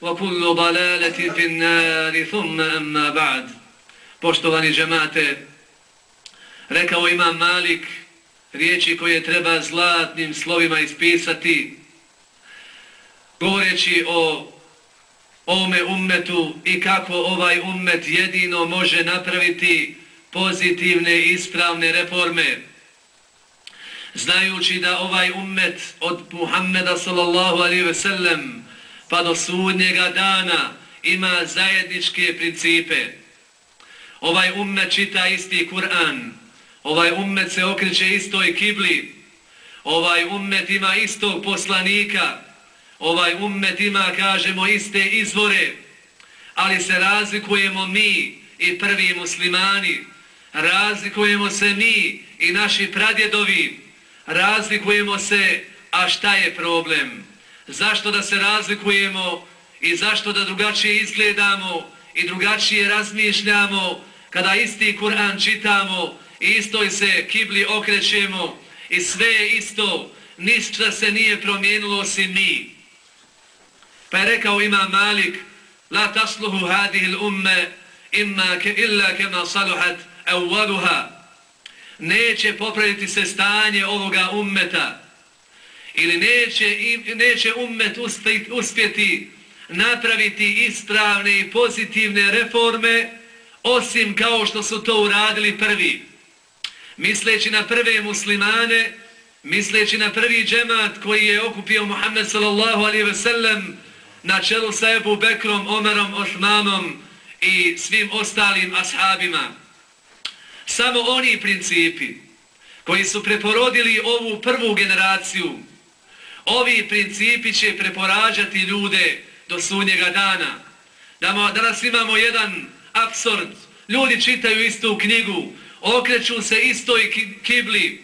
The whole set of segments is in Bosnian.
وكل ضلالة في النار ثم أما بعد Poštovani džemate, rekao imam Malik riječi koje treba zlatnim slovima ispisati, govoreći o ome ummetu i kako ovaj ummet jedino može napraviti pozitivne i ispravne reforme. Znajući da ovaj ummet od Muhammeda sallallahu alaihi ve sellem pa do sudnjega dana ima zajedničke principe. Ovaj ummet čita isti Kur'an, ovaj ummet se okreće istoj kibli, ovaj ummet ima istog poslanika, ovaj ummet ima, kažemo, iste izvore, ali se razlikujemo mi i prvi muslimani, razlikujemo se mi i naši pradjedovi, razlikujemo se, a šta je problem? Zašto da se razlikujemo i zašto da drugačije izgledamo i drugačije razmišljamo kada isti Kur'an čitamo i istoj se kibli okrećemo i sve je isto, ništa se nije promijenilo osim mi. Pa je rekao ima Malik, la tasluhu hadihil umme imma ke illa kema saluhat evvaluha. Neće popraviti se stanje ovoga ummeta ili neće, neće ummet uspjeti napraviti ispravne i pozitivne reforme osim kao što su to uradili prvi. Misleći na prve muslimane, misleći na prvi džemat koji je okupio Muhammed sallallahu alaihi ve sellem na čelu sa Ebu Bekrom, Omerom, Osmanom i svim ostalim ashabima. Samo oni principi koji su preporodili ovu prvu generaciju, ovi principi će preporađati ljude do sunnjega dana. Danas imamo jedan absurd. Ljudi čitaju istu knjigu, okreću se istoj kibli,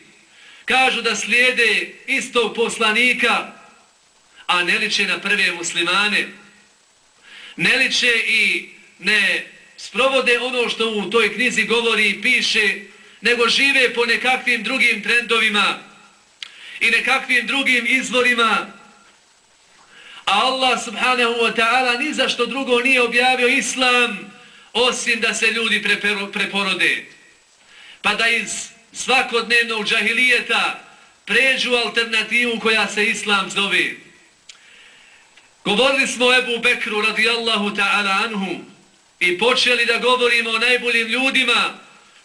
kažu da slijede istog poslanika, a ne liče na prve muslimane. Ne liče i ne sprovode ono što u toj knjizi govori i piše, nego žive po nekakvim drugim trendovima i nekakvim drugim izvorima. A Allah subhanahu wa ta'ala ni za što drugo nije objavio islam osim da se ljudi preporode. Pa da iz svakodnevnog džahilijeta pređu alternativu koja se islam zove. Govorili smo Ebu Bekru radijallahu ta'ala anhu i počeli da govorimo o najboljim ljudima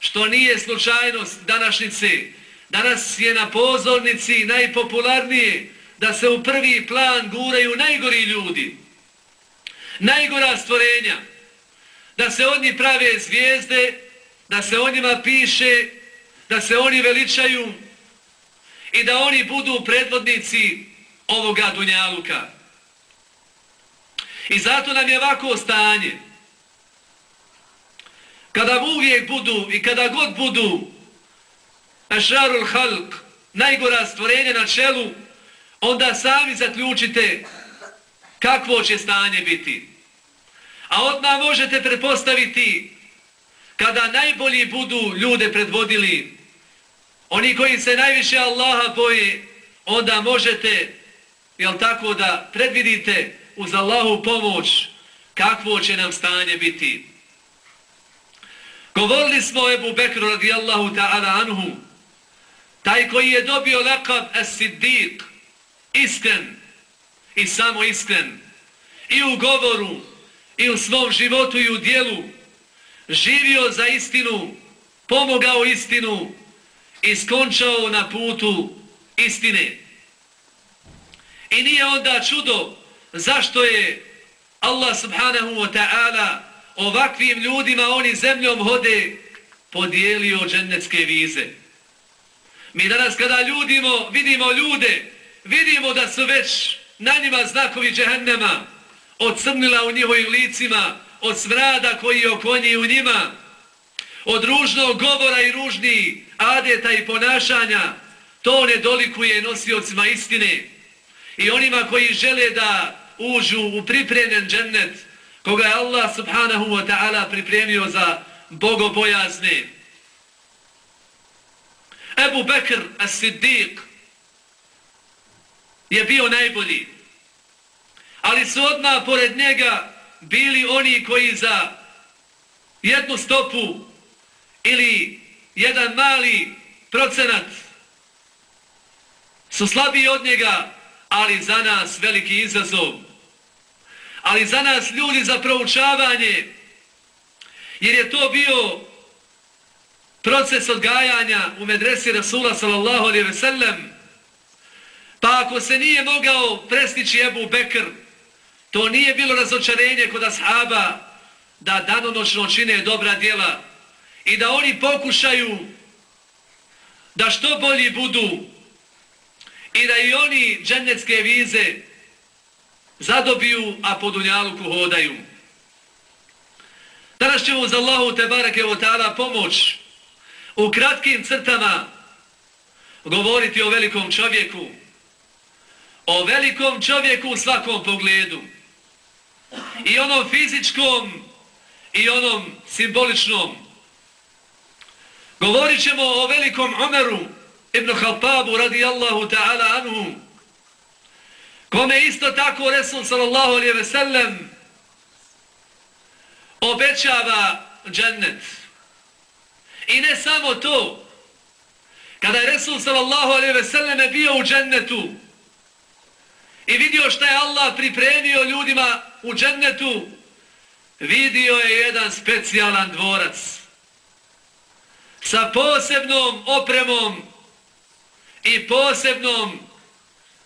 što nije slučajnost današnjice. Danas je na pozornici najpopularnije da se u prvi plan guraju najgori ljudi. Najgora stvorenja. Da se oni prave zvijezde, da se o njima piše, da se oni veličaju i da oni budu predvodnici ovoga Dunjaluka. I zato nam je ovako stanje. Kada uvijek budu i kada god budu Ašarul Halk, najgora stvorenja na čelu, onda sami zaključite kakvo će stanje biti. A odmah možete prepostaviti kada najbolji budu ljude predvodili, oni koji se najviše Allaha boje, onda možete, jel tako, da predvidite uz Allahu pomoć kakvo će nam stanje biti. Govorili smo o Ebu Bekru radijallahu ta'ala anhu, taj koji je dobio lekav as-siddiq, iskren i samo iskren, i u govoru, i u svom životu i u dijelu, živio za istinu, pomogao istinu i skončao na putu istine. I nije onda čudo zašto je Allah subhanahu wa ta'ala ovakvim ljudima oni zemljom hode podijelio džennetske vize. Mi danas kada ljudimo, vidimo ljude, vidimo da su već na njima znakovi džehennema odcrnila u njihovim licima, od svrada koji je okonji u njima, od ružnog govora i ružniji adeta i ponašanja, to ne dolikuje nosiocima istine i onima koji žele da uđu u pripremljen džennet koga je Allah subhanahu wa ta'ala pripremio za bogobojazne. Ebu Bekr as-Siddiq je bio najbolji, ali su odmah pored njega bili oni koji za jednu stopu ili jedan mali procenat su slabiji od njega, ali za nas veliki izazov. Ali za nas ljudi za proučavanje, jer je to bio proces odgajanja u medresi Rasula sallallahu alaihi ve sellem, pa ako se nije mogao prestići Ebu Bekr, to nije bilo razočarenje kod ashaba da danonočno čine dobra djela i da oni pokušaju da što bolji budu i da i oni džennetske vize zadobiju, a po dunjaluku hodaju. Danas ćemo uz Allahu te barake o ta'ala pomoć u kratkim crtama govoriti o velikom čovjeku. O velikom čovjeku u svakom pogledu. I onom fizičkom i onom simboličnom. Govorit ćemo o velikom Omeru, ibn Khattabu radijallahu ta'ala anhu, kome isto tako Resul sallallahu alaihi ve sellem obećava džennet. I ne samo to, kada je Resul sallallahu alaihi ve selleme bio u džennetu i vidio šta je Allah pripremio ljudima u džennetu, vidio je jedan specijalan dvorac sa posebnom opremom i posebnom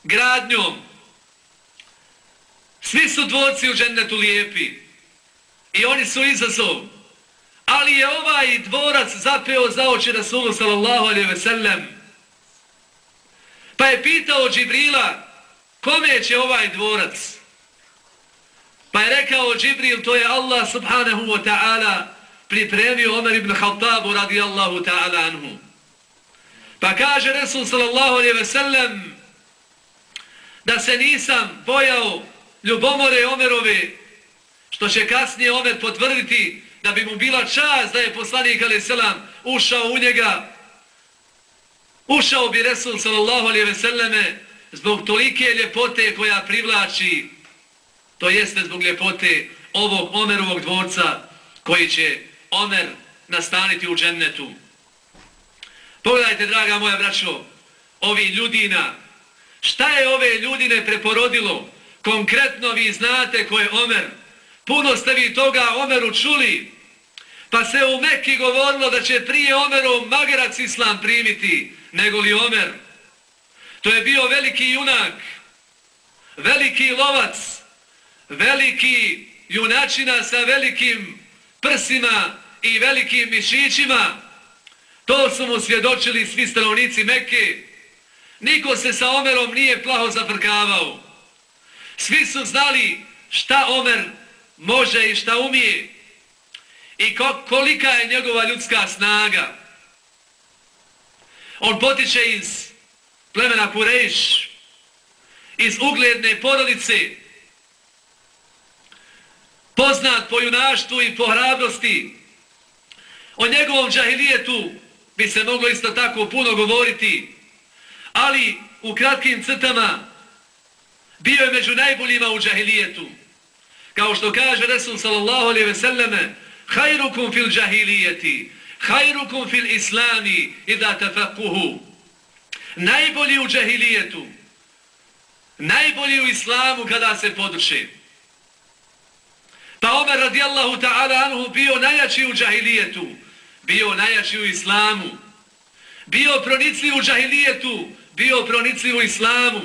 gradnjom. Svi su dvorci u džennetu lijepi i oni su izazov. Ali je ovaj dvorac zapeo za oči Rasulu sallallahu alaihi ve sellem. Pa je pitao Džibrila kome će ovaj dvorac? Pa je rekao Džibril to je Allah subhanahu wa ta'ala pripremio Omer ibn Khattabu radijallahu ta'ala anhu. Pa kaže Resul sallallahu alaihi ve sellem da se nisam bojao ljubomore Omerove, što će kasnije Omer potvrditi da bi mu bila čast da je poslanik alaih selam ušao u njega. Ušao bi Resul sallallahu alaihi ve selleme zbog tolike ljepote koja privlači, to jeste zbog ljepote ovog Omerovog dvorca koji će Omer nastaniti u džennetu. Pogledajte, draga moja braćo, ovi ljudina, šta je ove ljudine preporodilo? Konkretno vi znate ko je Omer. Puno ste vi toga Omeru čuli, pa se u Mekki govorilo da će prije Omerov magarac islam primiti, nego li Omer. To je bio veliki junak, veliki lovac, veliki junačina sa velikim prsima i velikim mišićima, To su mu svjedočili svi stanovnici Mekke. Niko se sa Omerom nije plaho zafrkavao. Svi su znali šta Omer može i šta umije i kolika je njegova ljudska snaga. On potiče iz plemena Kurejš, iz ugledne porodice, poznat po junaštvu i po hrabrosti, o njegovom džahilijetu, bi se moglo isto tako puno govoriti, ali u kratkim crtama bio je među najboljima u džahilijetu. Kao što kaže Resul sallallahu alaihi ve selleme, hajrukum fil džahilijeti, hajrukum fil islami i da tefakuhu. Najbolji u džahilijetu, najbolji u islamu kada se podrši. Pa Omer radijallahu ta'ala anhu bio najjači u džahilijetu, bio najjači u islamu, bio pronicljiv u džahilijetu, bio pronicljiv u islamu,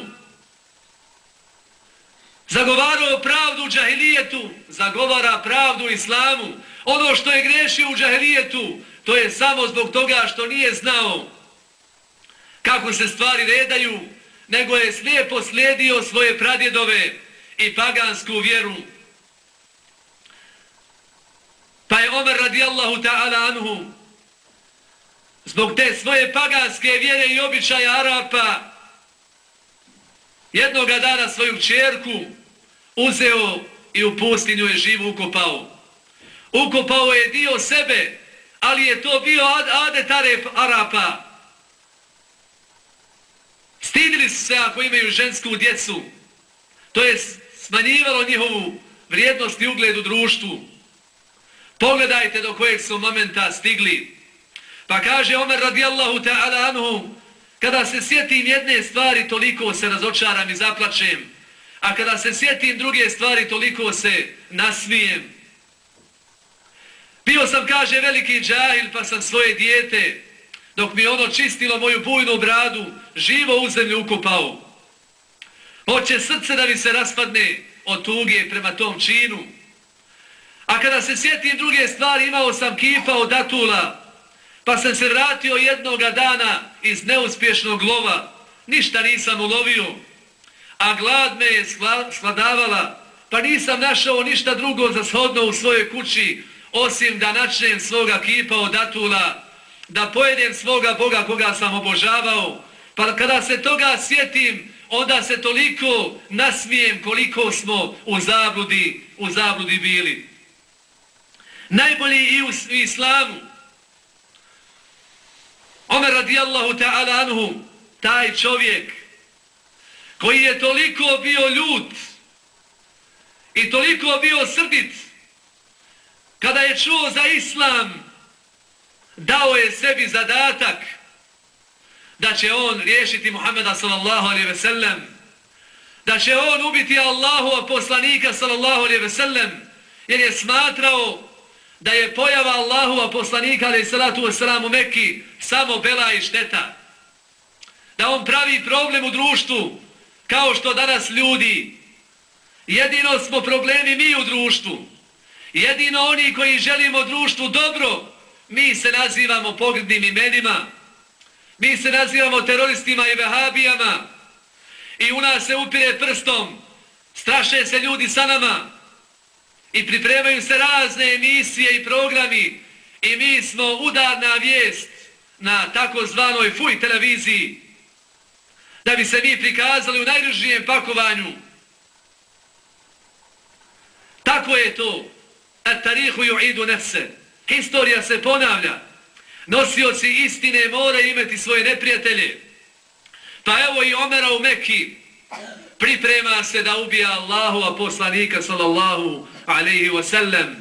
zagovarao pravdu u džahilijetu, zagovara pravdu u islamu, ono što je grešio u džahilijetu, to je samo zbog toga što nije znao kako se stvari redaju, nego je slijepo slijedio svoje pradjedove i pagansku vjeru. Pa je Omer radijallahu ta'ala anhu zbog te svoje paganske vjere i običaja Arapa jednoga dana svoju čerku uzeo i u pustinju je živu ukopao. Ukopao je dio sebe, ali je to bio ad adet Arapa. Stidili su se ako imaju žensku djecu. To je smanjivalo njihovu vrijednost i ugled u društvu. Pogledajte do kojeg su momenta stigli. Pa kaže Omer radijallahu ta'ala anhu, kada se sjetim jedne stvari, toliko se razočaram i zaplačem. A kada se sjetim druge stvari, toliko se nasmijem. Bio sam, kaže, veliki džahil, pa sam svoje dijete, dok mi ono čistilo moju bujnu bradu, živo u zemlju ukopao. Hoće srce da mi se raspadne od tuge prema tom činu. A kada se sjetim druge stvari, imao sam kipa od datula, pa sam se vratio jednoga dana iz neuspješnog lova. Ništa nisam ulovio, a glad me je skladavala, pa nisam našao ništa drugo za shodno u svojoj kući, osim da načnem svoga kipa od Atula, da pojedem svoga Boga koga sam obožavao, pa kada se toga sjetim, onda se toliko nasmijem koliko smo u zabludi, u zabludi bili najbolji i u islamu. Omer radijallahu ta'ala anhu, taj čovjek koji je toliko bio ljut i toliko bio srdit kada je čuo za islam dao je sebi zadatak da će on riješiti Muhammeda sallallahu alaihi ve sellem da će on ubiti Allahu poslanika sallallahu alaihi ve sellem jer je smatrao da je pojava Allahu a poslanika alaihi salatu wasalam u Mekki samo bela i šteta. Da on pravi problem u društvu kao što danas ljudi. Jedino smo problemi mi u društvu. Jedino oni koji želimo društvu dobro, mi se nazivamo pogrdnim imenima. Mi se nazivamo teroristima i vehabijama. I u nas se upire prstom. Straše se ljudi sa nama i pripremaju se razne emisije i programi i mi smo udarna vijest na takozvanoj fuj televiziji da bi se mi prikazali u najružnijem pakovanju. Tako je to. At tarihu ju idu nefse. Historija se ponavlja. Nosioci istine mora imati svoje neprijatelje. Pa evo i Omera u Mekki priprema se da ubija Allahu a poslanika sallallahu alaihi wasallam.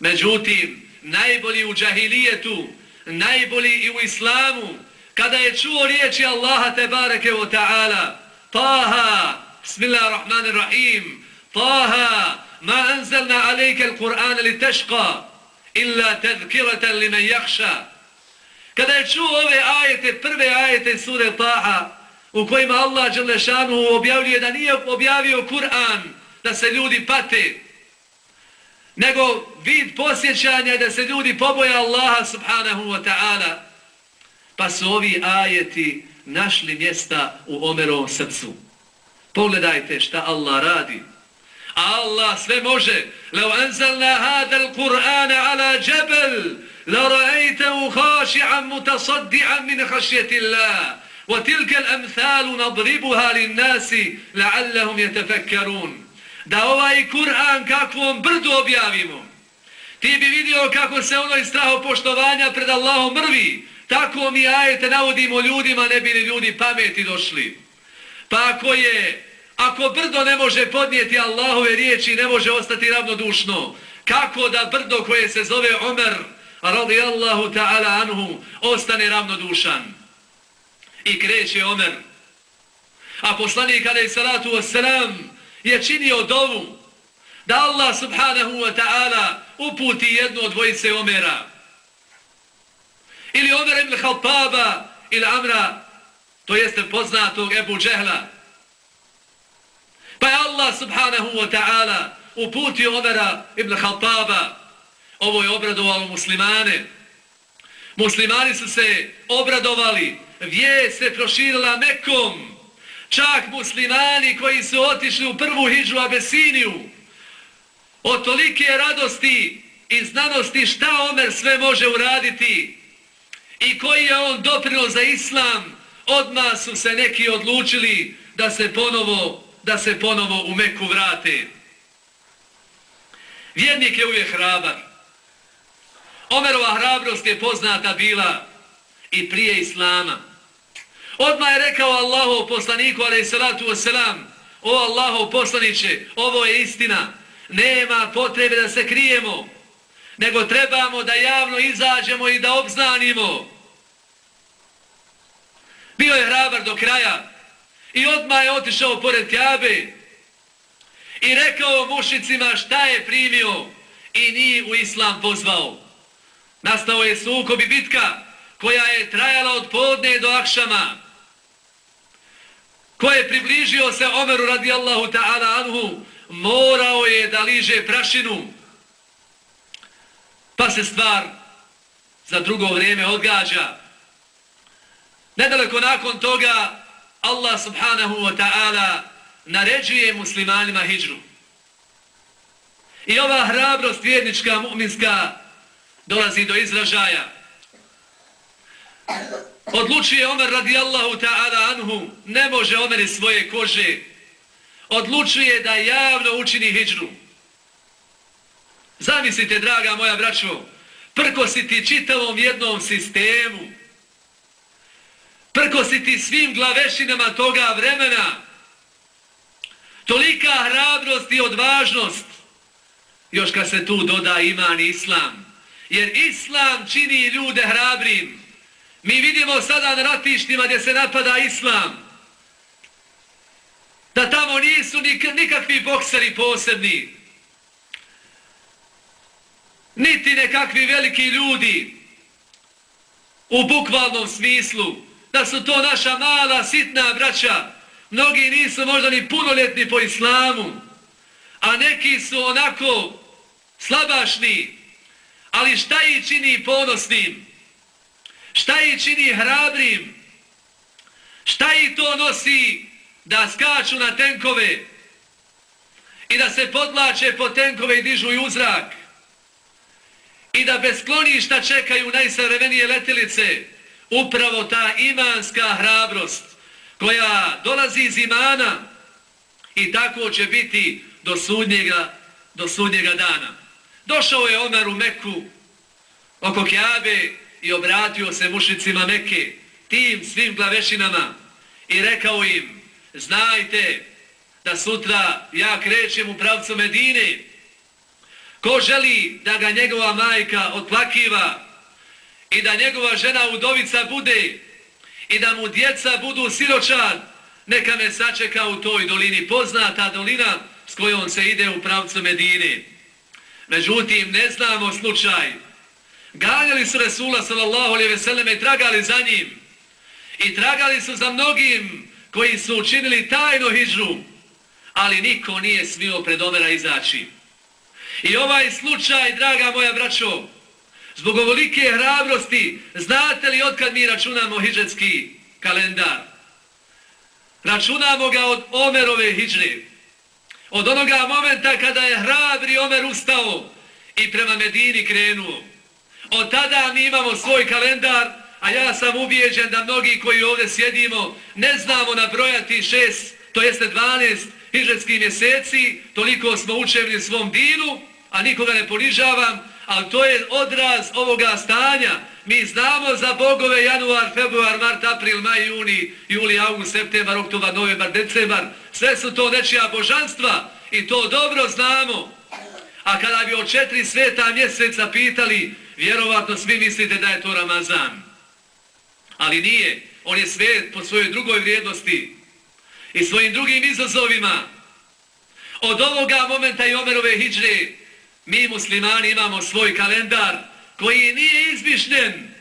Međutim, najbolji u džahilijetu, najbolji i u islamu, kada je čuo riječi Allaha tebareke wa ta'ala, Taha, bismillahirrahmanirrahim, Taha, ma anzalna alejke l-Qur'an li tešqa, illa tezkiratan li men jakša. Kada je čuo ove ajete, prve ajete sure Taha, u kojima Allah Đelešanu objavljuje da nije objavio Kur'an, da se ljudi pate, nego vid posjećanja da se ljudi poboja Allaha subhanahu wa ta'ala. Pa su ovi ajeti našli mjesta u Omerovom srcu. Pogledajte šta Allah radi. Allah sve može. Lau anzalna hada l-Qur'ana ala džebel, la ra'ajtehu haši'an mutasaddi'an min hašjeti Allah. Wa tilke l-amthalu nadribuha lin da ovaj Kur'an kakvom brdu objavimo. Ti bi vidio kako se ono iz straho poštovanja pred Allahom mrvi, Tako mi ajete navodimo ljudima, ne bili ljudi pameti došli. Pa ako je, ako brdo ne može podnijeti Allahove riječi, ne može ostati ravnodušno, kako da brdo koje se zove Omer, radijallahu ta'ala anhu, ostane ravnodušan? I kreće Omer. A poslanik, alaih salatu wasalam, je činio dovu da Allah subhanahu wa ta'ala uputi jednu od dvojice Omera. Ili Omer ibn Khaltaba ili Amra, to jeste poznatog Ebu Džehla. Pa je Allah subhanahu wa ta'ala uputio Omera ibn Khattaba. Ovo je obradovalo muslimane. Muslimani su se obradovali, vijest se proširila Mekom. Čak muslimani koji su otišli u prvu hiđu Abesiniju, od tolike radosti i znanosti šta Omer sve može uraditi i koji je on doprino za islam, odmah su se neki odlučili da se ponovo, da se ponovo u Meku vrate. Vjernik je uvijek hrabar. Omerova hrabrost je poznata bila i prije islama. Odmah je rekao Allahov poslaniku, alaih salatu wasalam, o Allahov poslaniće, ovo je istina, nema potrebe da se krijemo, nego trebamo da javno izađemo i da obznanimo. Bio je hrabar do kraja i odmah je otišao pored Kjabe i rekao mušicima šta je primio i nije u islam pozvao. Nastao je sukob i bitka koja je trajala od podne do akšama ko je približio se Omeru radijallahu ta'ala anhu, morao je da liže prašinu. Pa se stvar za drugo vrijeme odgađa. Nedaleko nakon toga Allah subhanahu wa ta'ala naređuje muslimanima hijđru. I ova hrabrost vjernička, mu'minska, dolazi do izražaja odlučuje Omer radijallahu ta'ala anhu, ne može Omer iz svoje kože, odlučuje da javno učini hijđru. Zamislite, draga moja braćo, prkositi čitavom jednom sistemu, prkositi svim glavešinama toga vremena, tolika hrabrost i odvažnost, još kad se tu doda iman islam, jer islam čini ljude hrabrim, Mi vidimo sada na ratištima gdje se napada islam. Da tamo nisu nik nikakvi bokseri posebni. Niti nekakvi veliki ljudi. U bukvalnom smislu. Da su to naša mala, sitna braća. Mnogi nisu možda ni punoljetni po islamu. A neki su onako slabašni. Ali šta ih čini ponosnim? Šta ih čini hrabrim? Šta ih to nosi da skaču na tenkove i da se podlače po tenkove i dižu i uzrak? I da bez kloništa čekaju najsavremenije letilice? Upravo ta imanska hrabrost koja dolazi iz imana i tako će biti do sudnjega, do sudnjega dana. Došao je Omer u Meku oko Kjabe i obratio se mušicima Meke, tim svim glavešinama i rekao im, znajte da sutra ja krećem u pravcu Medine, ko želi da ga njegova majka otplakiva i da njegova žena udovica bude i da mu djeca budu siročad, neka me sačeka u toj dolini, poznata dolina s kojom se ide u pravcu Medine. Međutim, ne znamo slučaj, Ganjali su Resula sallallahu alaihi ve selleme i tragali za njim. I tragali su za mnogim koji su učinili tajno hijđu. Ali niko nije smio pred Omera izaći. I ovaj slučaj, draga moja braćo, zbog ovolike hrabrosti, znate li od kad mi računamo hijđetski kalendar? Računamo ga od Omerove hijđe. Od onoga momenta kada je hrabri Omer ustao i prema Medini krenuo. Od tada mi imamo svoj kalendar, a ja sam ubijeđen da mnogi koji ovdje sjedimo ne znamo nabrojati šest, to jeste dvanest hižetskih mjeseci, toliko smo učevni svom dinu, a nikoga ne ponižavam, ali to je odraz ovoga stanja, Mi znamo za bogove januar, februar, mart, april, maj, juni, juli, august, septembar, oktobar, novembar, decembar. Sve su to nečija božanstva i to dobro znamo. A kada bi o četiri sveta mjeseca pitali, vjerovatno svi mislite da je to Ramazan. Ali nije. On je svet po svojoj drugoj vrijednosti i svojim drugim izazovima. Od ovoga momenta i Omerove hijdže mi muslimani imamo svoj kalendar koji nije izmišljen.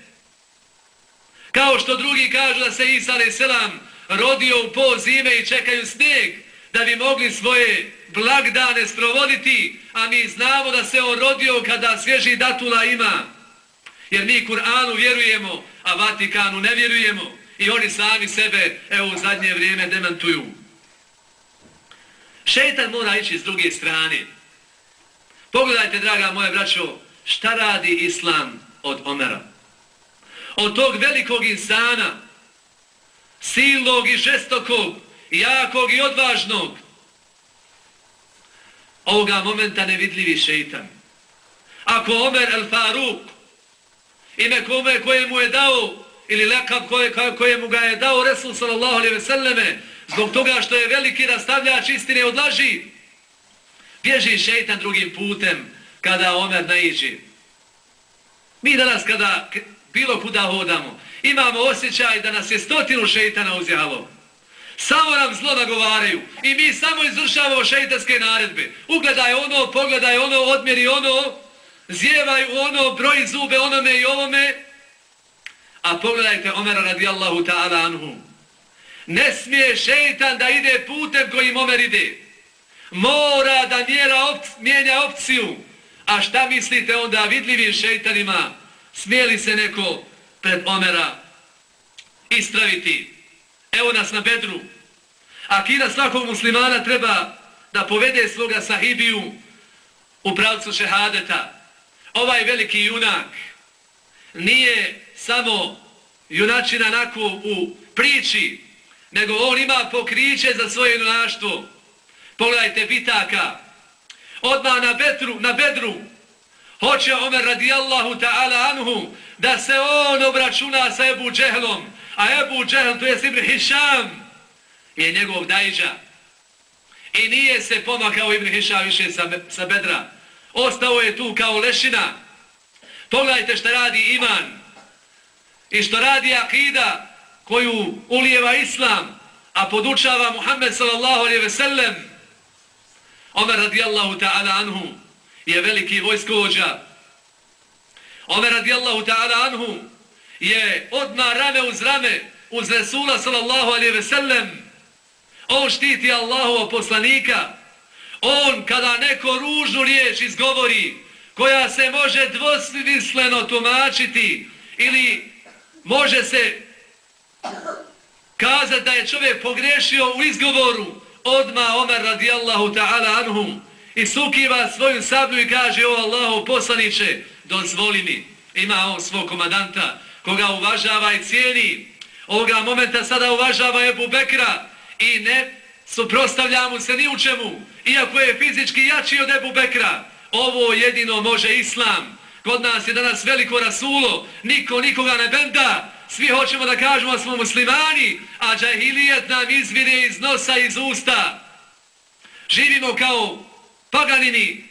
Kao što drugi kažu da se Isa a.s. rodio u pol zime i čekaju snijeg da bi mogli svoje blagdane sprovoditi, a mi znamo da se on rodio kada svježi datula ima. Jer mi Kur'anu vjerujemo, a Vatikanu ne vjerujemo. I oni sami sebe, evo u zadnje vrijeme, demantuju. Šeitan mora ići s druge strane. Pogledajte, draga moje braćo, šta radi Islam od Omera? Od tog velikog insana, silnog i žestokog, jakog i odvažnog, ovoga momenta nevidljivi šeitan. Ako Omer el Faruk, ime kome koje mu je dao, ili lekav koje, koje mu ga je dao Resul sallallahu alaihi ve selleme, zbog toga što je veliki rastavljač istine odlaži, bježi šeitan drugim putem kada Omer naiđe. Mi danas kada bilo kuda hodamo, imamo osjećaj da nas je stotinu šeitana uzjalo. Samo nam zlo nagovaraju i mi samo izvršavamo šeitanske naredbe. Ugledaj ono, pogledaj ono, odmjeri ono, zjevaj ono, broj zube onome i ovome. A pogledajte Omera radijallahu ta'ala anhu. Ne smije šeitan da ide putem kojim Omer ide. Mora da mjera op mijenja opciju. A šta mislite onda vidljivim šeitanima? Smijeli se neko pred Omera istraviti? Evo nas na bedru. Akida svakog muslimana treba da povede svoga sahibiju u pravcu šehadeta. Ovaj veliki junak nije samo junačina nako u priči, nego on ima pokriće za svoje junaštvo. Pogledajte bitaka. Odmah na, betru, na bedru hoće Omer radijallahu ta'ala anhu da se on obračuna sa Ebu Džehlom. A Ebu Džehl, to je Ibn Hišam, je njegov dajđa. I nije se pomakao Ibn Hišam više sa, sa bedra. Ostao je tu kao lešina. Pogledajte što radi iman i što radi akida koju ulijeva islam, a podučava Muhammed sallallahu alaihi ve sellem. Omer radijallahu ta'ala anhu je veliki vojskovođa. Omer radijallahu ta'ala anhu je odmah rame uz rame uz Resula sallallahu alaihi ve sellem. On štiti Allahova poslanika. On kada neko ružnu riječ izgovori koja se može dvosmisleno tumačiti ili može se kazati da je čovjek pogrešio u izgovoru odma Omer radijallahu ta'ala anhu i sukiva svoju sablju i kaže o Allahu poslaniće dozvoli mi. Ima on svog komadanta koga uvažava i cijeni. Ovoga momenta sada uvažava Ebu Bekra i ne suprostavlja mu se ni u čemu iako je fizički jači od Ebu Bekra. Ovo jedino može Islam. Kod nas je danas veliko rasulo niko nikoga ne benda svi hoćemo da kažemo da smo muslimani, a džahilijet nam izvire iz nosa iz usta. Živimo kao paganini,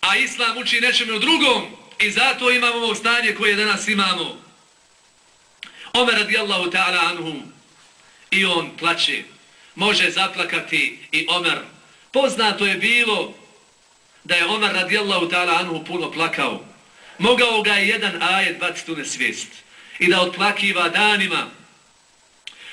a islam uči nečemu drugom i zato imamo ovo stanje koje danas imamo. Omer radijallahu ta'ala anhu i on plaće. Može zaplakati i Omer. Poznato je bilo da je Omer radijallahu ta'ala anhu puno plakao. Mogao ga je jedan ajet baciti u nesvijest i da otplakiva danima.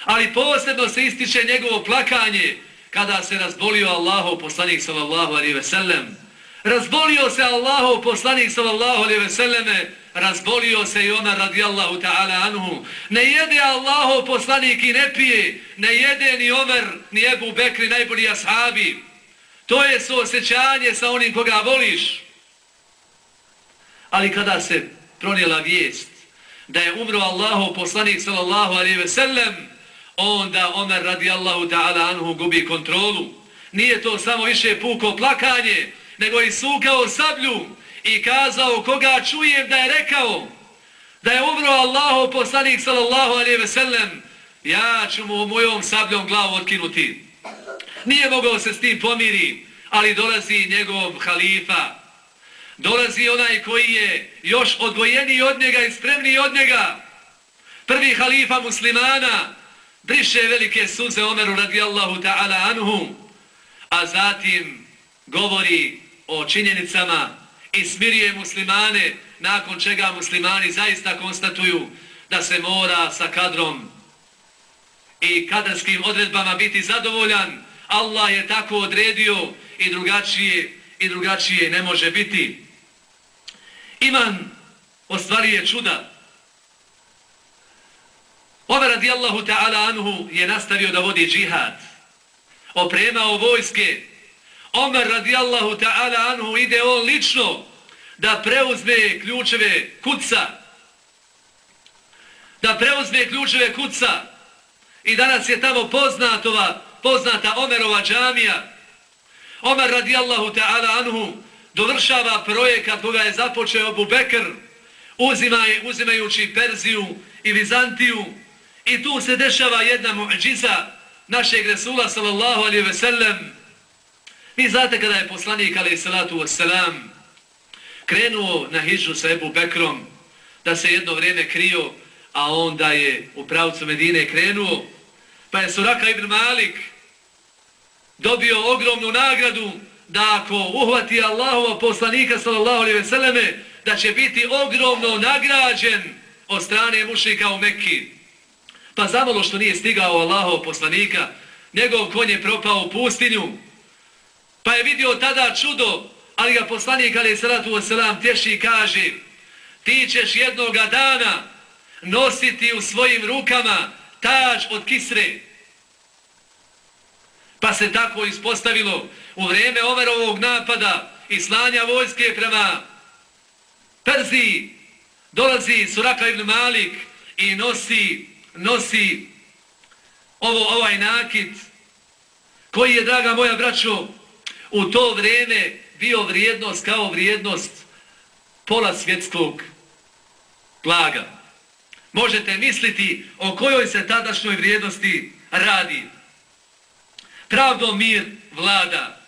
Ali posebno se ističe njegovo plakanje kada se razbolio Allahov poslanik sallallahu alaihi ve sellem. Razbolio se Allahov poslanik sallallahu alaihi ve selleme, razbolio se i ona radijallahu ta'ala anhu. Ne jede Allahov poslanik i ne pije, ne jede ni Omer, ni Ebu Bekri, najbolji ashabi. To je suosjećanje sa onim koga voliš. Ali kada se pronijela vijest da je umro Allahu poslanik sallallahu alaihi ve sellem, onda Omer radijallahu ta'ala anhu gubi kontrolu. Nije to samo više puko plakanje, nego i sukao sablju i kazao koga čujem da je rekao da je umro Allahu poslanik sallallahu alaihi ve sellem, ja ću mu mojom sabljom glavu otkinuti. Nije mogao se s tim pomiri, ali dolazi njegov halifa. Dolazi onaj koji je još odgojeniji od njega i spremniji od njega. Prvi halifa muslimana briše velike suze Omeru radijallahu ta'ala anhu, a zatim govori o činjenicama i smirije muslimane, nakon čega muslimani zaista konstatuju da se mora sa kadrom i kadarskim odredbama biti zadovoljan, Allah je tako odredio i drugačije i drugačije ne može biti. Iman ostvarije čuda. Omer radijallahu ta'ala anhu je nastavio da vodi džihad. Opremao vojske. Omer radijallahu ta'ala anhu ide on lično da preuzme ključeve kuca. Da preuzme ključeve kuca. I danas je tamo poznatova, poznata Omerova džamija. Omer radijallahu ta'ala anhu dovršava projekat koga je započeo Abu Bekr je, uzimajući Perziju i Vizantiju i tu se dešava jedna muđiza našeg Resula sallallahu alaihi ve sellem. Vi znate kada je poslanik alaihi salatu wasalam krenuo na hižu sa Ebu Bekrom da se jedno vrijeme krio a onda je u pravcu Medine krenuo, pa je Suraka ibn Malik dobio ogromnu nagradu da ako uhvati Allahova poslanika sallallahu alaihi ve selleme, da će biti ogromno nagrađen od strane mušika u Mekki. Pa zamalo što nije stigao Allahov poslanika, njegov konj je propao u pustinju, pa je vidio tada čudo, ali ga poslanik alaihi sallatu wasalam tješi i kaže, ti ćeš jednoga dana nositi u svojim rukama tač od kisre. Pa se tako ispostavilo u vrijeme Omerovog napada i slanja vojske prema Perziji. Dolazi Suraka ibn Malik i nosi, nosi ovo, ovaj nakit koji je, draga moja braćo, u to vrijeme bio vrijednost kao vrijednost pola svjetskog blaga. Možete misliti o kojoj se tadašnjoj vrijednosti radi. Pravdo mir vlada.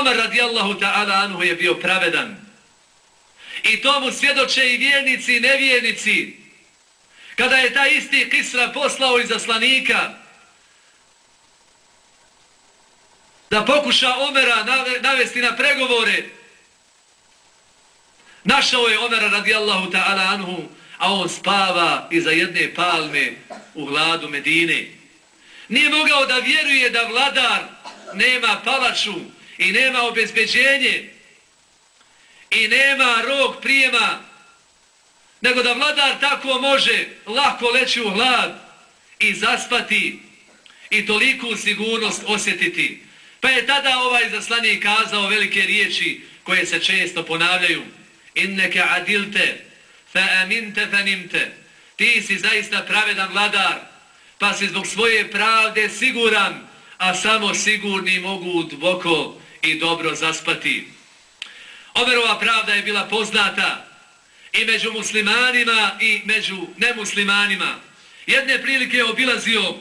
Omar radijallahu ta'ala anhu je bio pravedan. I tomu svjedoče i vjernici i nevjernici. Kada je taj isti Kisra poslao iz zaslanika da pokuša Omera navesti na pregovore, našao je Omera radijallahu ta'ala anhu a on spava iza jedne palme u hladu Medine. Nije mogao da vjeruje da vladar nema palaču i nema obezbeđenje i nema rog prijema, nego da vladar tako može lako leći u hlad i zaspati i toliku sigurnost osjetiti. Pa je tada ovaj zaslanik kazao velike riječi koje se često ponavljaju. Inneke adilte, fa aminte fa nimte. Ti si zaista pravedan vladar, pa si zbog svoje pravde siguran, a samo sigurni mogu dvoko i dobro zaspati. Omerova pravda je bila poznata i među muslimanima i među nemuslimanima. Jedne prilike je obilazio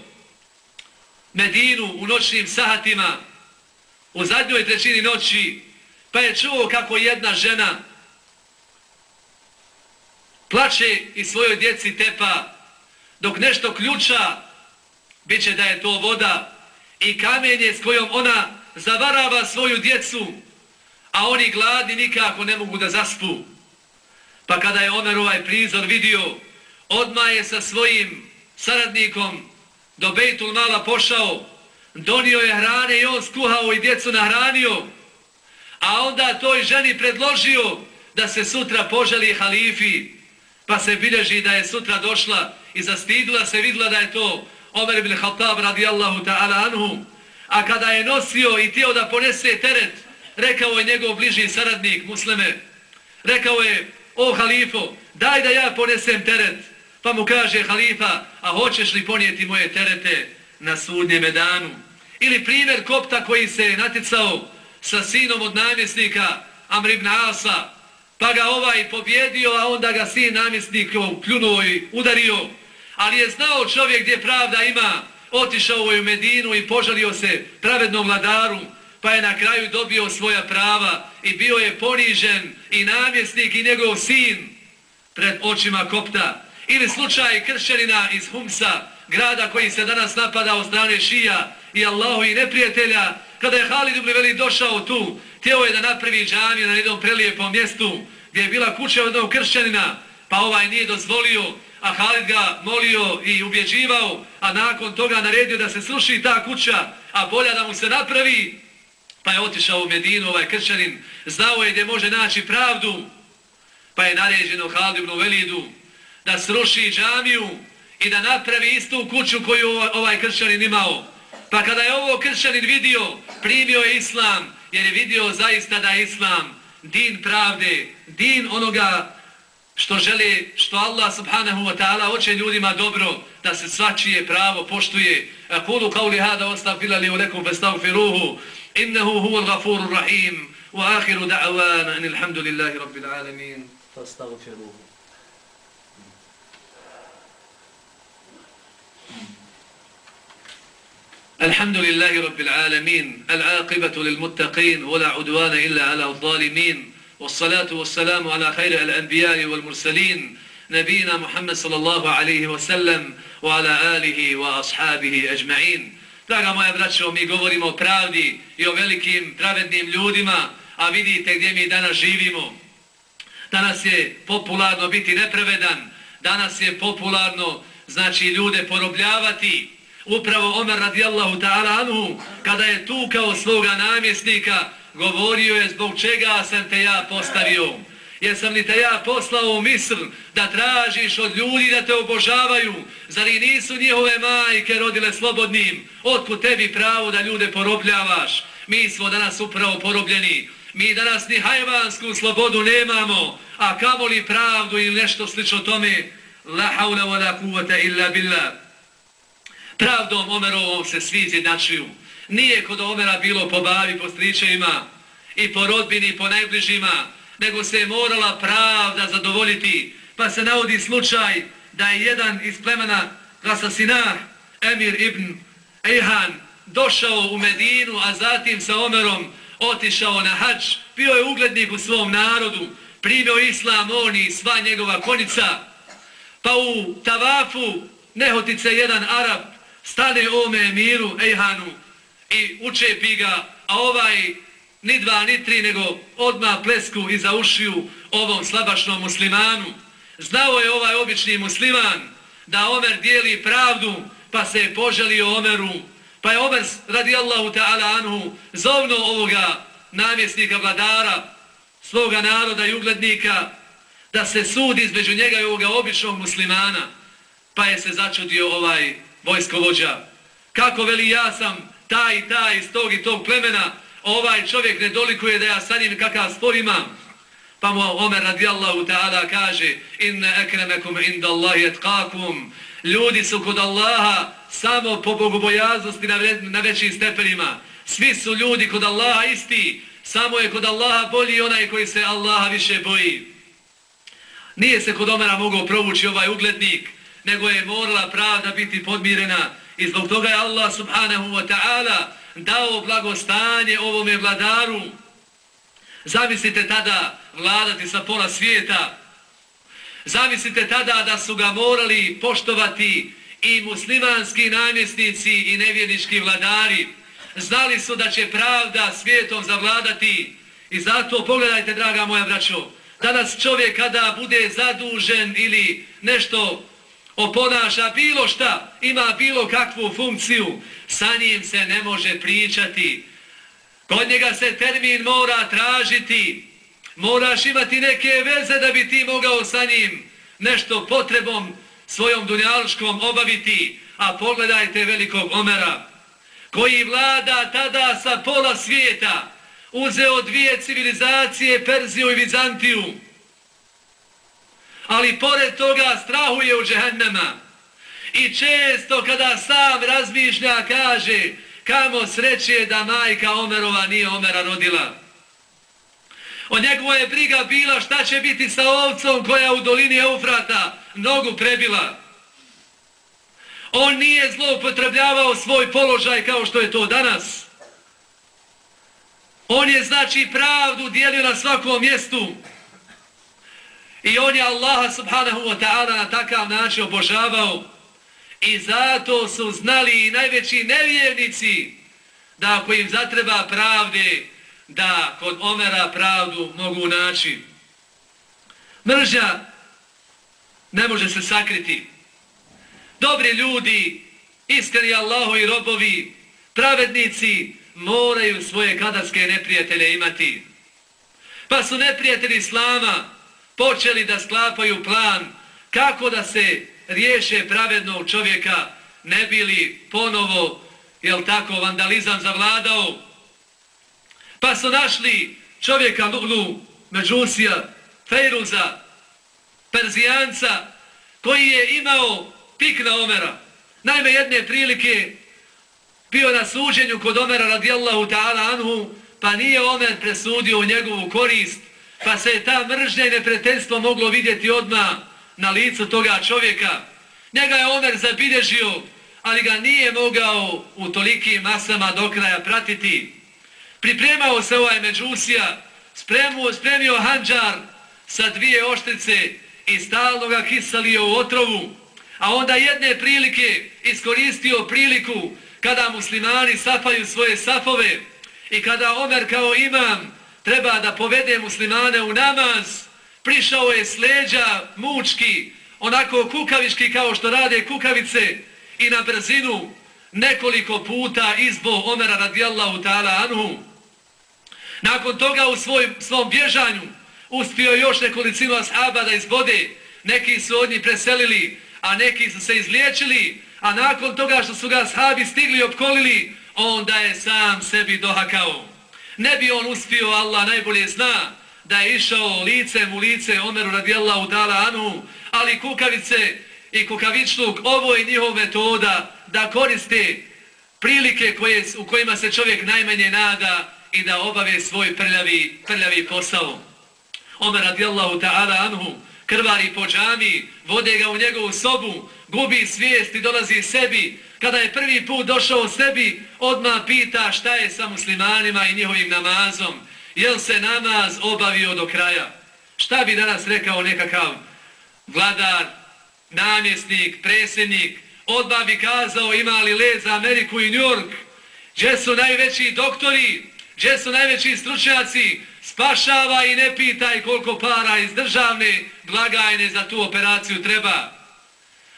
Medinu u noćnim sahatima, u zadnjoj trećini noći, pa je čuo kako jedna žena plače i svojoj djeci tepa, dok nešto ključa, bit će da je to voda i kamenje s kojom ona zavarava svoju djecu, a oni gladni nikako ne mogu da zaspu. Pa kada je Omer ovaj prizor vidio, odmah je sa svojim saradnikom do Bejtul Mala pošao, donio je hrane i on skuhao i djecu nahranio, a onda toj ženi predložio da se sutra poželi halifi, Pa se bilježi da je sutra došla i zastidila se, vidla da je to Omer ibn Khattab radijallahu ta'ala anhu. A kada je nosio i tijelo da ponese teret, rekao je njegov bliži saradnik, musleme, rekao je, o halifo, daj da ja ponesem teret. Pa mu kaže halifa, a hoćeš li ponijeti moje terete na sudnjeme danu? Ili primjer kopta koji se je naticao sa sinom od namjesnika Amr ibn Asa, pa ga ovaj pobjedio, a onda ga sin namjesnik pljunuo i udario. Ali je znao čovjek gdje pravda ima, otišao u Medinu i požalio se pravednom vladaru, pa je na kraju dobio svoja prava i bio je ponižen i namjesnik i njegov sin pred očima kopta. Ili slučaj kršćanina iz Humsa, grada koji se danas napada od strane šija i Allahu i neprijatelja, kada je Halid ibn Velid došao tu, tijelo je da napravi džamiju na jednom prelijepom mjestu gdje je bila kuća jednog kršćanina, pa ovaj nije dozvolio, a Halid ga molio i ubjeđivao, a nakon toga naredio da se sluši ta kuća, a bolja da mu se napravi, pa je otišao u Medinu, ovaj krčanin, znao je gdje može naći pravdu, pa je naređeno Halid ibn Velidu da sruši džamiju i da napravi istu kuću koju ovaj krčanin imao. Pa kada je ovo kršćanin vidio, primio je islam, jer je vidio zaista da je islam din pravde, din onoga što želi, što Allah subhanahu wa ta'ala hoće ljudima dobro, da se svačije pravo poštuje. Kulu kao li hada ostavila li u nekom festavfiruhu, innehu huva gafuru rahim, u ahiru da'avana, anilhamdulillahi rabbil alamin, festavfiruhu. الحمد لله رب العالمين العاقبة للمتقين ولا عدوان إلا على الظالمين والصلاة والسلام على خير الأنبياء والمرسلين نبينا محمد صلى الله عليه وسلم وعلى آله وأصحابه أجمعين Draga moja braćo, mi govorimo o pravdi i o velikim pravednim ljudima, a vidite gdje mi danas živimo. Danas je popularno biti nepravedan, danas je popularno znači ljude porobljavati, Upravo Omer radijallahu ta'ala anhu, kada je tukao svoga namjesnika, govorio je zbog čega sam te ja postavio. Jesam li te ja poslao u misl da tražiš od ljudi da te obožavaju? Zar i nisu njihove majke rodile slobodnim? Otkud tebi pravo da ljude porobljavaš? Mi smo danas upravo porobljeni. Mi danas ni hajvansku slobodu nemamo, a kamo li pravdu ili nešto slično tome? La haula wa la kuvata illa billah. Pravdom Omerovom se svi izjednačuju. Nije kod Omera bilo po bavi, po stričevima i po rodbini po najbližima, nego se je morala pravda zadovoljiti. Pa se navodi slučaj da je jedan iz plemena Rasasina, Emir ibn Ehan, došao u Medinu, a zatim sa Omerom otišao na hač, bio je uglednik u svom narodu, primio islam, on i sva njegova konica, pa u Tavafu nehotice jedan Arab stane ome emiru, ejhanu, i učepi ga, a ovaj ni dva, ni tri, nego odma plesku i zaušiju ovom slabašnom muslimanu. Znao je ovaj obični musliman da Omer dijeli pravdu, pa se je poželio Omeru, pa je Omer radijallahu ta'ala anhu zovno ovoga namjesnika vladara, svoga naroda i uglednika, da se sudi između njega i ovoga običnog muslimana, pa je se začudio ovaj vojskovođa. Kako veli ja sam taj i taj iz tog i tog plemena, ovaj čovjek ne dolikuje da ja sa njim kakav spor imam. Pa mu Omer radijallahu ta'ala kaže inne ekremekum inda Allahi etkakum ljudi su kod Allaha samo po bogobojaznosti na, na većim stepenima. Svi su ljudi kod Allaha isti, samo je kod Allaha bolji onaj koji se Allaha više boji. Nije se kod Omera mogao provući ovaj uglednik, nego je morala pravda biti podmirena i zbog toga je Allah subhanahu wa ta'ala dao blagostanje ovome vladaru. Zamislite tada vladati sa pola svijeta. Zamislite tada da su ga morali poštovati i muslimanski namjesnici i nevjernički vladari. Znali su da će pravda svijetom zavladati. I zato pogledajte, draga moja braćo, danas čovjek kada bude zadužen ili nešto oponaša bilo šta, ima bilo kakvu funkciju, sa njim se ne može pričati. Kod njega se termin mora tražiti. Moraš imati neke veze da bi ti mogao sa njim nešto potrebom svojom dunjaličkom obaviti. A pogledajte velikog Omera, koji vlada tada sa pola svijeta, uzeo dvije civilizacije, Perziju i Vizantiju, ali pored toga strahuje u džehennema. I često kada sam razmišlja kaže kamo sreće da majka Omerova nije Omera rodila. O njegova je briga bila šta će biti sa ovcom koja u dolini Eufrata nogu prebila. On nije zloupotrebljavao svoj položaj kao što je to danas. On je znači pravdu dijelio na svakom mjestu. I on je Allaha subhanahu wa ta'ala na takav način obožavao. I zato su znali i najveći nevjernici da ako im zatreba pravde, da kod Omera pravdu mogu naći. Mrža ne može se sakriti. Dobri ljudi, iskreni Allahu i robovi, pravednici, moraju svoje kadarske neprijatelje imati. Pa su neprijatelji Islama počeli da sklapaju plan kako da se riješe pravednog čovjeka, ne bili ponovo, jel tako, vandalizam zavladao. Pa su našli čovjeka Lulu, Međusija, Fejruza, Perzijanca, koji je imao pik na Omera. Najme jedne prilike bio na suđenju kod Omera radijallahu ta'ala anhu, pa nije Omer presudio u njegovu korist, pa se je ta mržnja i nepretenstvo moglo vidjeti odmah na licu toga čovjeka. Njega je Omer zabilježio, ali ga nije mogao u tolikim masama do kraja pratiti. Pripremao se ovaj međusija, spremio, spremio hanđar sa dvije oštrice i stalno ga kisalio u otrovu, a onda jedne prilike iskoristio priliku kada muslimani safaju svoje safove i kada Omer kao imam treba da povede muslimane u namaz, prišao je sleđa mučki, onako kukavički kao što rade kukavice i na brzinu nekoliko puta izbo Omera radijallahu ta'ala anhu. Nakon toga u svoj, svom bježanju uspio još nekolicinu ashaba da izbode, neki su od njih preselili, a neki su se izliječili, a nakon toga što su ga ashabi stigli i opkolili, onda je sam sebi dohakao. Ne bi on uspio, Allah najbolje zna, da je išao licem u lice Omeru radijallahu ta'ala anu, ali kukavice i kukavičluk, ovo je njihov metoda da koriste prilike koje, u kojima se čovjek najmanje nada i da obave svoj prljavi, prljavi posao. Omer radijallahu ta'ala anhu krvari po džami, vode ga u njegovu sobu, gubi svijest i dolazi sebi. Kada je prvi put došao sebi, odmah pita šta je sa muslimanima i njihovim namazom. Jel se namaz obavio do kraja? Šta bi danas rekao nekakav vladar, namjesnik, predsjednik? Odmah bi kazao ima li let za Ameriku i New York? Gdje su najveći doktori? Gdje su najveći stručnjaci? Spašava i ne pitaj koliko para iz državne blagajne za tu operaciju treba.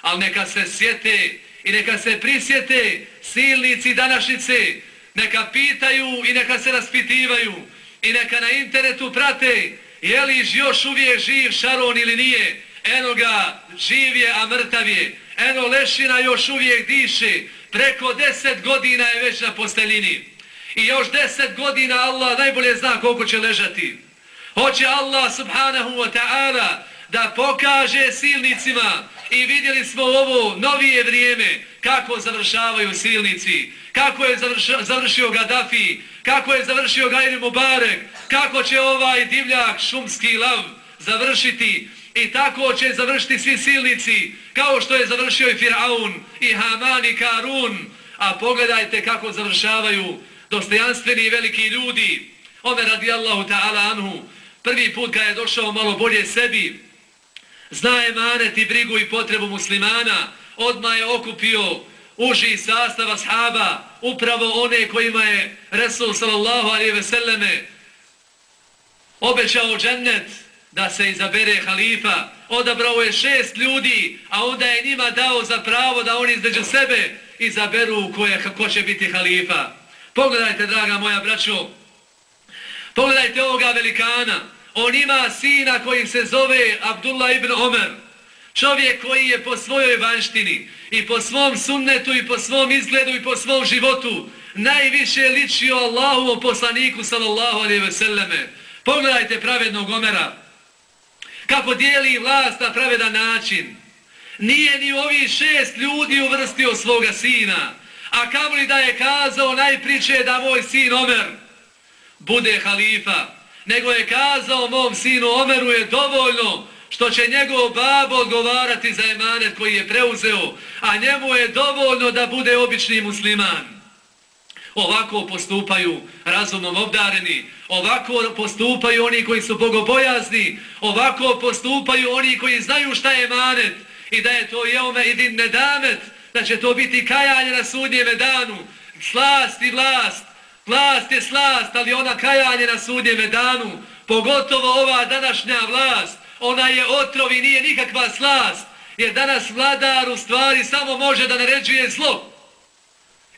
Ali neka se sjete i neka se prisjete silnici današnjice, neka pitaju i neka se raspitivaju i neka na internetu prate je li još uvijek živ Šaron ili nije. Eno ga živ je, a mrtav je. Eno lešina još uvijek diše. Preko deset godina je već na posteljini. I još deset godina Allah najbolje zna koliko će ležati. Hoće Allah subhanahu wa ta'ala da pokaže silnicima i vidjeli smo ovo novije vrijeme kako završavaju silnici, kako je završio Gaddafi, kako je završio Gajri Mubarek, kako će ovaj divljak šumski lav završiti i tako će završiti svi silnici kao što je završio i Firaun i Haman i Karun. A pogledajte kako završavaju dostojanstveni i veliki ljudi. Omer radijallahu ta'ala anhu, prvi put kad je došao malo bolje sebi, zna je i brigu i potrebu muslimana, odma je okupio uži sastava shaba, upravo one kojima je Resul sallallahu alaihi ve selleme obećao džennet da se izabere halifa, odabrao je šest ljudi, a onda je njima dao za pravo da oni izdeđu sebe izaberu ko, je, ko će biti halifa. Pogledajte, draga moja braćo, pogledajte ovoga velikana. On ima sina koji se zove Abdullah ibn Omer. Čovjek koji je po svojoj vanštini i po svom sunnetu i po svom izgledu i po svom životu najviše ličio Allahu poslaniku sallallahu alaihi ve selleme. Pogledajte pravednog Omera. Kako dijeli vlast na pravedan način. Nije ni ovi šest ljudi uvrstio svoga sina a kamli da je kazao najpriče da moj sin Omer bude halifa. nego je kazao mom sinu Omeru je dovoljno što će njegov babo odgovarati za emanet koji je preuzeo, a njemu je dovoljno da bude obični musliman. Ovako postupaju razumnom obdareni, ovako postupaju oni koji su bogobojazni, ovako postupaju oni koji znaju šta je emanet i da je to jeume idin nedamet, da će to biti kajanje na sudnjeme danu, slast i vlast, vlast je slast, ali ona kajanje na sudnjeme danu, pogotovo ova današnja vlast, ona je otrov i nije nikakva slast, jer danas vladar u stvari samo može da naređuje zlo.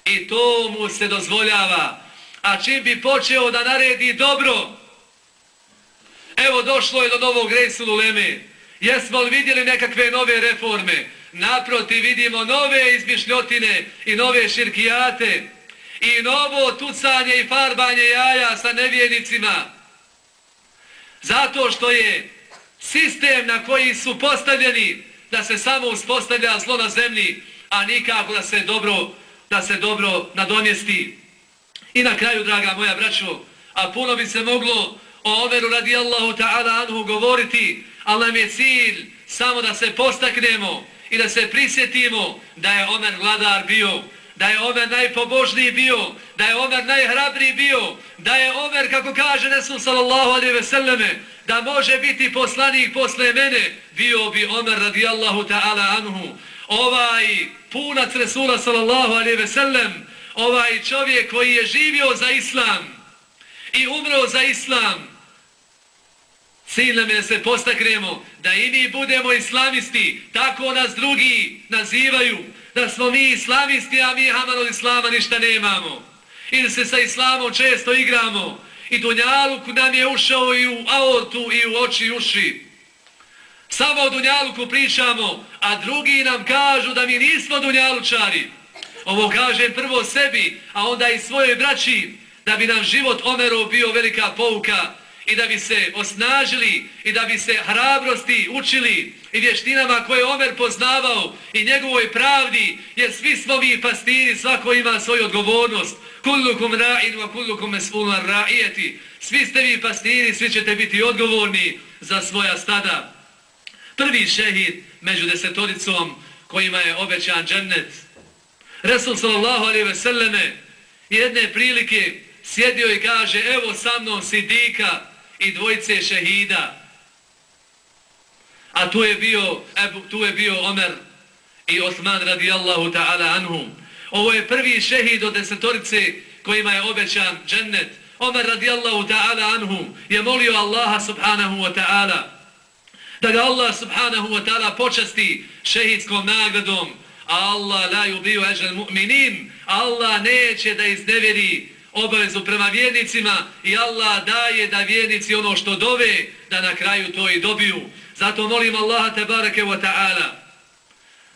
I to mu se dozvoljava. A čim bi počeo da naredi dobro, evo došlo je do novog Resulu Leme. Jesmo li vidjeli nekakve nove reforme? Naproti vidimo nove izmišljotine i nove širkijate i novo tucanje i farbanje jaja sa nevjenicima. Zato što je sistem na koji su postavljeni da se samo uspostavlja zlo na zemlji, a nikako da se dobro, da se dobro nadomjesti. I na kraju, draga moja braćo, a puno bi se moglo o Omeru radijallahu ta'ala anhu govoriti, ali nam je cilj samo da se postaknemo i da se prisjetimo da je Omer vladar bio, da je Omer najpobožniji bio, da je Omer najhrabriji bio, da je Omer, kako kaže Resul sallallahu alaihi ve selleme, da može biti poslanik posle mene, bio bi Omer radijallahu ta'ala anhu. Ovaj punac Resula sallallahu alaihi ve sellem, ovaj čovjek koji je živio za islam i umro za islam, Cilj nam je da se postaknemo, da i mi budemo islamisti, tako nas drugi nazivaju, da smo mi islamisti, a mi Haman od islama ništa nemamo. I da se sa islamom često igramo. I Dunjaluk nam je ušao i u aortu i u oči i uši. Samo o Dunjaluku pričamo, a drugi nam kažu da mi nismo Dunjalučari. Ovo kažem prvo sebi, a onda i svojoj braći, da bi nam život Omerov bio velika pouka i da bi se osnažili i da bi se hrabrosti učili i vještinama koje Omer poznavao i njegovoj pravdi, jer svi smo vi pastiri, svako ima svoju odgovornost. Kullukum ra'in wa kullukum esfulan ra'ijeti. Svi ste vi pastiri, svi ćete biti odgovorni za svoja stada. Prvi šehid među desetoricom kojima je obećan džennet. Resul sallallahu alaihi ve selleme jedne prilike sjedio i kaže evo sa mnom sidika i dvojice šehida. A tu je bio, Ebu, tu je bio Omer i Osman radijallahu ta'ala anhum. Ovo je prvi šehid od desetorice kojima je obećan džennet. Omer radijallahu ta'ala anhum je molio Allaha subhanahu wa ta'ala da ga Allah subhanahu wa ta'ala počasti šehidskom nagradom. Allah la yubiju ežel mu'minin. Allah neće da izneveri obavezu prema vjernicima i Allah daje da vjernici ono što dove, da na kraju to i dobiju. Zato molim Allaha tebareke wa ta'ala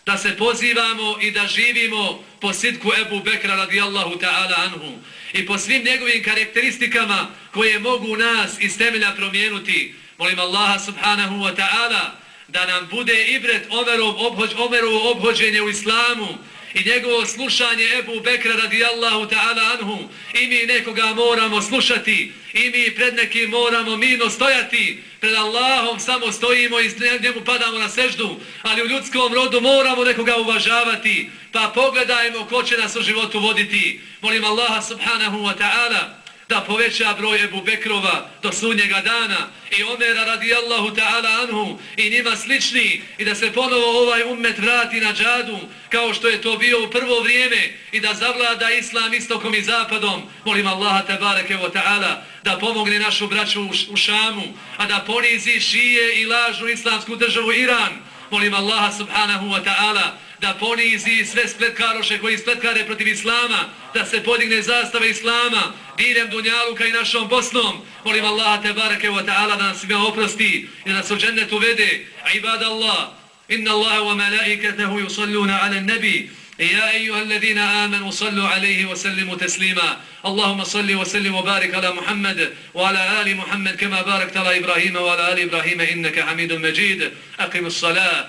da se pozivamo i da živimo po sitku Ebu Bekra radijallahu ta'ala anhu i po svim njegovim karakteristikama koje mogu nas iz temelja promijenuti. Molim Allaha subhanahu wa ta'ala da nam bude ibret Omerov obhođ, Omerov obhođenje u islamu, i njegovo slušanje Ebu Bekra radijallahu ta'ala anhu. I mi nekoga moramo slušati. I mi pred nekim moramo mino stojati. Pred Allahom samo stojimo i njemu padamo na seždu. Ali u ljudskom rodu moramo nekoga uvažavati. Pa pogledajmo ko će nas u životu voditi. Molim Allaha subhanahu wa ta'ala da poveća broj Ebu Bekrova do sunnjega dana i Omera radijallahu ta'ala anhu i njima slični i da se ponovo ovaj ummet vrati na džadu kao što je to bio u prvo vrijeme i da zavlada islam istokom i zapadom. Molim Allaha tabareke wa ta'ala da pomogne našu braću u Šamu, a da ponizi šije i lažnu islamsku državu Iran. Molim Allaha subhanahu wa ta'ala da ponizi sve spletkaroše koji spletkare protiv Islama, da se podigne zastave Islama, diljem Dunjaluka i našom Bosnom. Molim Allaha te barake wa ta'ala da nas svima oprosti i da nas u džennetu vede. Ibad Allah, inna Allahe wa malaikatahu yusalluna ala nabi, يا أيها الذين آمنوا صلوا عليه وسلموا تسليما اللهم صل وسلم وبارك على محمد وعلى آل محمد كما باركت على إبراهيم وعلى آل إبراهيم إنك حميد مجيد أقم الصلاة